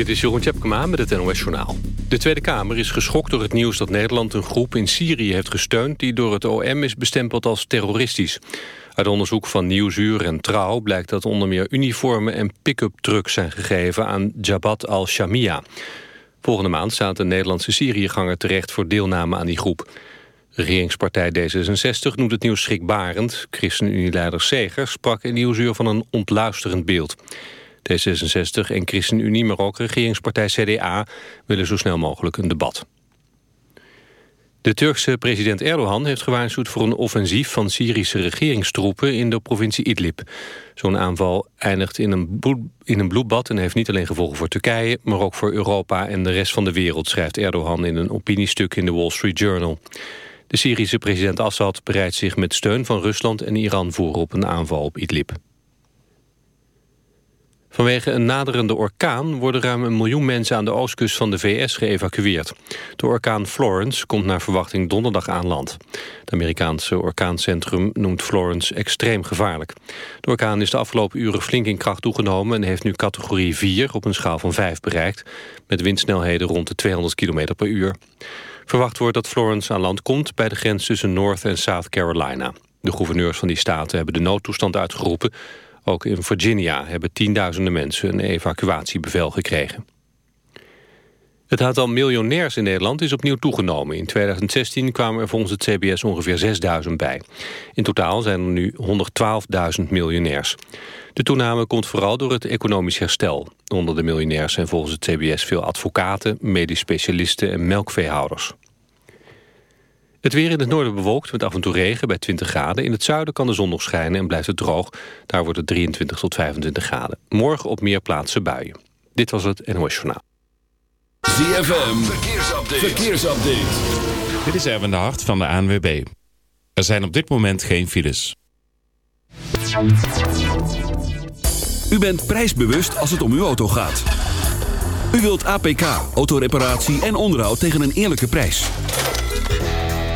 Dit is Jeroen Tjepkema met het NOS Journaal. De Tweede Kamer is geschokt door het nieuws dat Nederland een groep in Syrië heeft gesteund... die door het OM is bestempeld als terroristisch. Uit onderzoek van Nieuwsuur en Trouw blijkt dat onder meer uniformen en pick-up trucks zijn gegeven aan Jabhat al-Shamia. Volgende maand staat een Nederlandse Syriëganger terecht voor deelname aan die groep. Regeringspartij D66 noemt het nieuws schrikbarend. ChristenUnie-leider Segers sprak in Nieuwsuur van een ontluisterend beeld. D66 en ChristenUnie, maar ook regeringspartij CDA... willen zo snel mogelijk een debat. De Turkse president Erdogan heeft gewaarschuwd voor een offensief van Syrische regeringstroepen in de provincie Idlib. Zo'n aanval eindigt in een, in een bloedbad en heeft niet alleen gevolgen voor Turkije, maar ook voor Europa en de rest van de wereld, schrijft Erdogan in een opiniestuk in de Wall Street Journal. De Syrische president Assad bereidt zich met steun van Rusland en Iran voor op een aanval op Idlib. Vanwege een naderende orkaan worden ruim een miljoen mensen aan de oostkust van de VS geëvacueerd. De orkaan Florence komt naar verwachting donderdag aan land. Het Amerikaanse orkaancentrum noemt Florence extreem gevaarlijk. De orkaan is de afgelopen uren flink in kracht toegenomen en heeft nu categorie 4 op een schaal van 5 bereikt, met windsnelheden rond de 200 km per uur. Verwacht wordt dat Florence aan land komt bij de grens tussen North en South Carolina. De gouverneurs van die staten hebben de noodtoestand uitgeroepen ook in Virginia hebben tienduizenden mensen een evacuatiebevel gekregen. Het aantal miljonairs in Nederland is opnieuw toegenomen. In 2016 kwamen er volgens het CBS ongeveer 6000 bij. In totaal zijn er nu 112.000 miljonairs. De toename komt vooral door het economisch herstel. Onder de miljonairs zijn volgens het CBS veel advocaten, medisch specialisten en melkveehouders. Het weer in het noorden bewolkt met af en toe regen bij 20 graden. In het zuiden kan de zon nog schijnen en blijft het droog. Daar wordt het 23 tot 25 graden. Morgen op meer plaatsen buien. Dit was het NOS Journaal. ZFM, verkeersupdate. verkeersupdate. Dit is Erwin de Hart van de ANWB. Er zijn op dit moment geen files. U bent prijsbewust als het om uw auto gaat. U wilt APK, autoreparatie en onderhoud tegen een eerlijke prijs.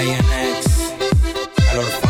ANX, calor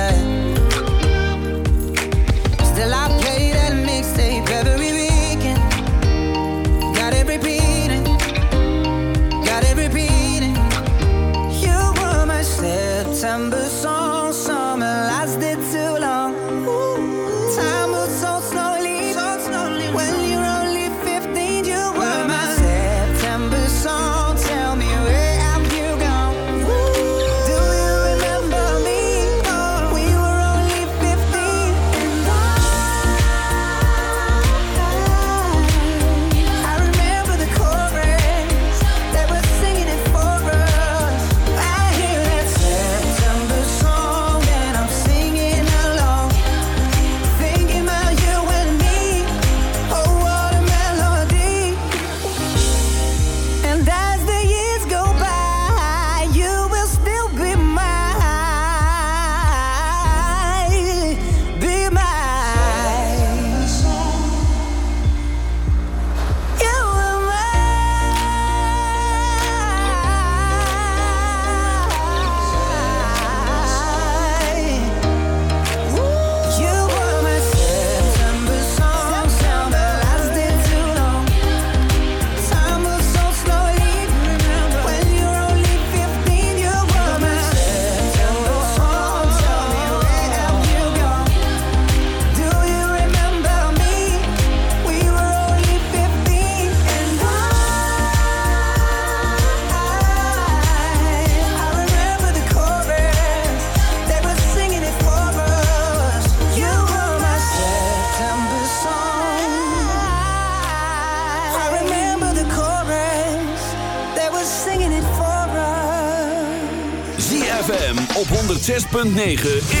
9 is...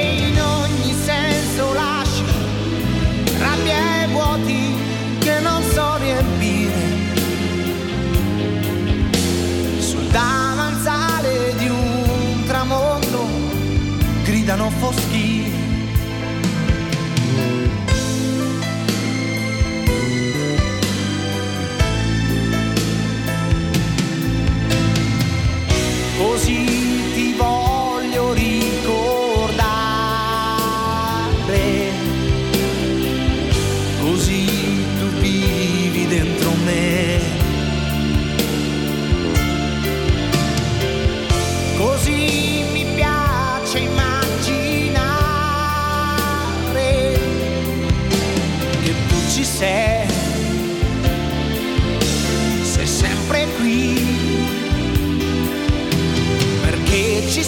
Não foschi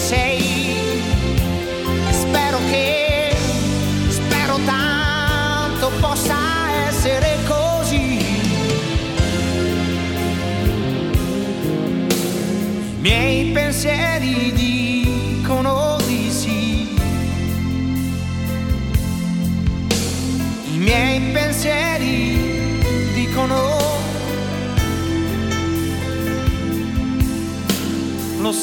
say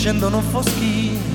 scendono foschi.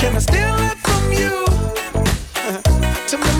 Can I steal it from you? to